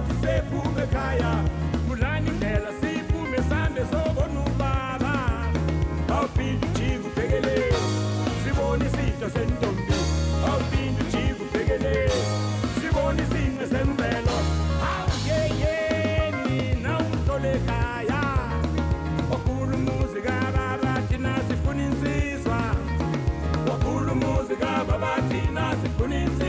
sothi sephume ekhaya mudlani indlela siphume sande sobona ubaba awuphinde ujike ubhekele sibone isinto sentombi awuphinde ujike ubhekele sibone isinto semvelo awuyeyeni nawumntole ekhaya wakhula umuzi kababa thina sifuna insizwa wakhula umuzi kababa thina sifuna insizwa